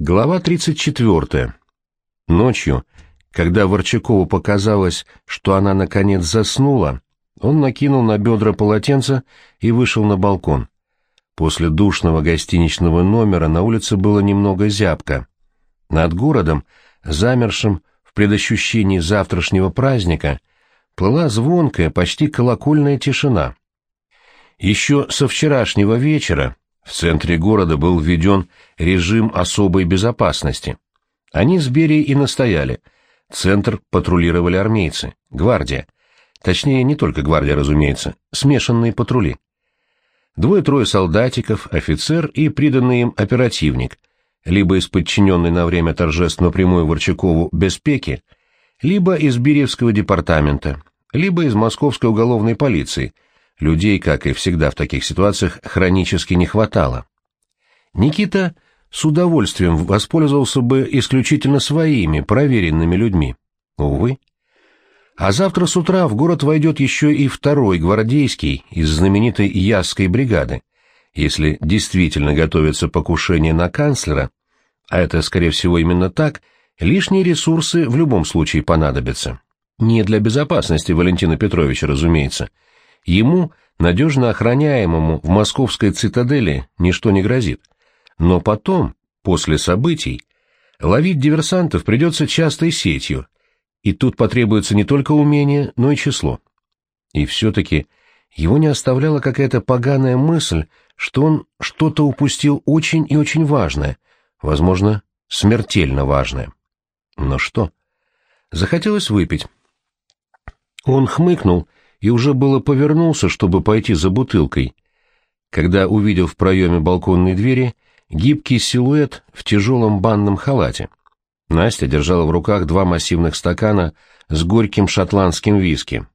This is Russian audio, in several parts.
Глава 34. Ночью, когда Ворчакову показалось, что она наконец заснула, он накинул на бедра полотенце и вышел на балкон. После душного гостиничного номера на улице было немного зябко. Над городом, замершим в предощущении завтрашнего праздника, плыла звонкая, почти колокольная тишина. Еще со вчерашнего вечера в центре города был введен режим особой безопасности. Они с Берией и настояли. Центр патрулировали армейцы, гвардия. Точнее, не только гвардия, разумеется, смешанные патрули. Двое-трое солдатиков, офицер и приданный им оперативник, либо из подчиненной на время торжеств напрямую Ворчакову Беспеки, либо из Беревского департамента, либо из Московской уголовной полиции – Людей, как и всегда в таких ситуациях, хронически не хватало. Никита с удовольствием воспользовался бы исключительно своими, проверенными людьми. Увы. А завтра с утра в город войдет еще и второй гвардейский из знаменитой Ясской бригады. Если действительно готовится покушение на канцлера, а это, скорее всего, именно так, лишние ресурсы в любом случае понадобятся. Не для безопасности Валентина Петровича, разумеется, — Ему, надежно охраняемому в московской цитадели, ничто не грозит. Но потом, после событий, ловить диверсантов придется частой сетью, и тут потребуется не только умение, но и число. И все-таки его не оставляла какая-то поганая мысль, что он что-то упустил очень и очень важное, возможно, смертельно важное. Но что? Захотелось выпить. Он хмыкнул и уже было повернулся, чтобы пойти за бутылкой, когда увидел в проеме балконной двери гибкий силуэт в тяжелом банном халате. Настя держала в руках два массивных стакана с горьким шотландским виски.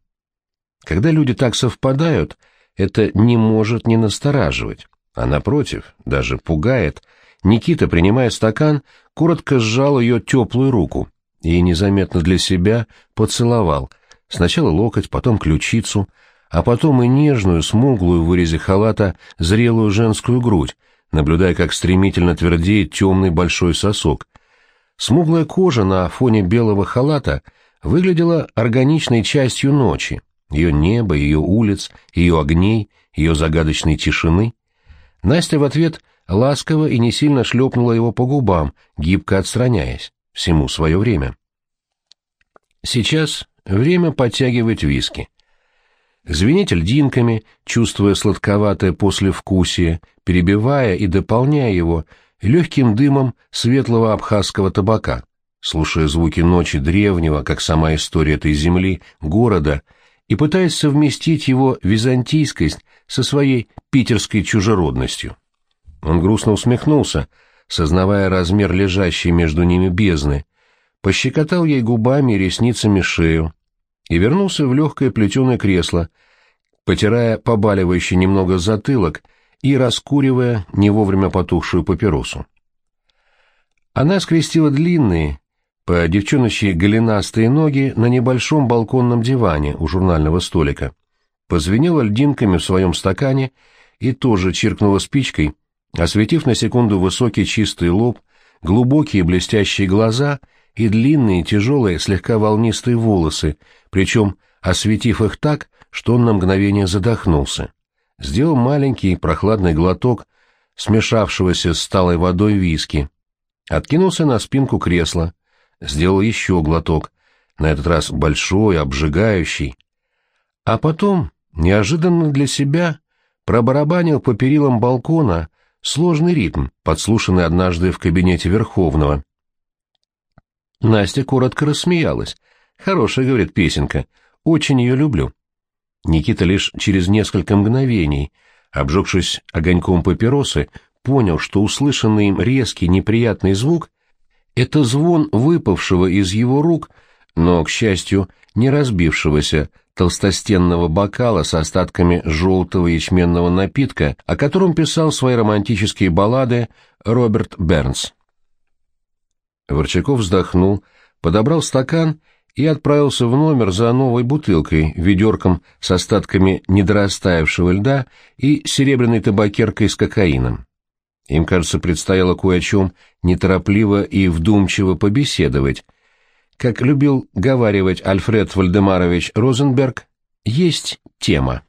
Когда люди так совпадают, это не может не настораживать, а напротив, даже пугает. Никита, принимая стакан, коротко сжал ее теплую руку и незаметно для себя поцеловал — Сначала локоть, потом ключицу, а потом и нежную, смуглую в вырезе халата зрелую женскую грудь, наблюдая, как стремительно твердеет темный большой сосок. Смуглая кожа на фоне белого халата выглядела органичной частью ночи, ее неба, ее улиц, ее огней, ее загадочной тишины. Настя в ответ ласково и не сильно шлепнула его по губам, гибко отстраняясь. Всему свое время. Сейчас Время подтягивать виски. Звенеть льдинками, чувствуя сладковатое послевкусие, перебивая и дополняя его легким дымом светлого абхазского табака, слушая звуки ночи древнего, как сама история этой земли, города, и пытаясь совместить его византийскость со своей питерской чужеродностью. Он грустно усмехнулся, сознавая размер лежащей между ними бездны, пощекотал ей губами и ресницами шею и вернулся в легкое плетеное кресло, потирая побаливающий немного затылок и раскуривая не вовремя потухшую папиросу. Она скрестила длинные, по девчоночьи голенастые ноги на небольшом балконном диване у журнального столика, позвенела льдинками в своем стакане и тоже чиркнула спичкой, осветив на секунду высокий чистый лоб, глубокие блестящие глаза — и длинные, тяжелые, слегка волнистые волосы, причем осветив их так, что он на мгновение задохнулся. Сделал маленький прохладный глоток смешавшегося с талой водой виски. Откинулся на спинку кресла. Сделал еще глоток, на этот раз большой, обжигающий. А потом, неожиданно для себя, пробарабанил по перилам балкона сложный ритм, подслушанный однажды в кабинете Верховного. Настя коротко рассмеялась. «Хорошая, — говорит, — песенка. Очень ее люблю». Никита лишь через несколько мгновений, обжегшись огоньком папиросы, понял, что услышанный им резкий неприятный звук — это звон выпавшего из его рук, но, к счастью, не разбившегося толстостенного бокала с остатками желтого ячменного напитка, о котором писал свои романтические баллады Роберт Бернс. Ворчаков вздохнул, подобрал стакан и отправился в номер за новой бутылкой, ведерком с остатками недорастаявшего льда и серебряной табакеркой с кокаином. Им, кажется, предстояло кое о чем неторопливо и вдумчиво побеседовать. Как любил говаривать Альфред Вальдемарович Розенберг, есть тема.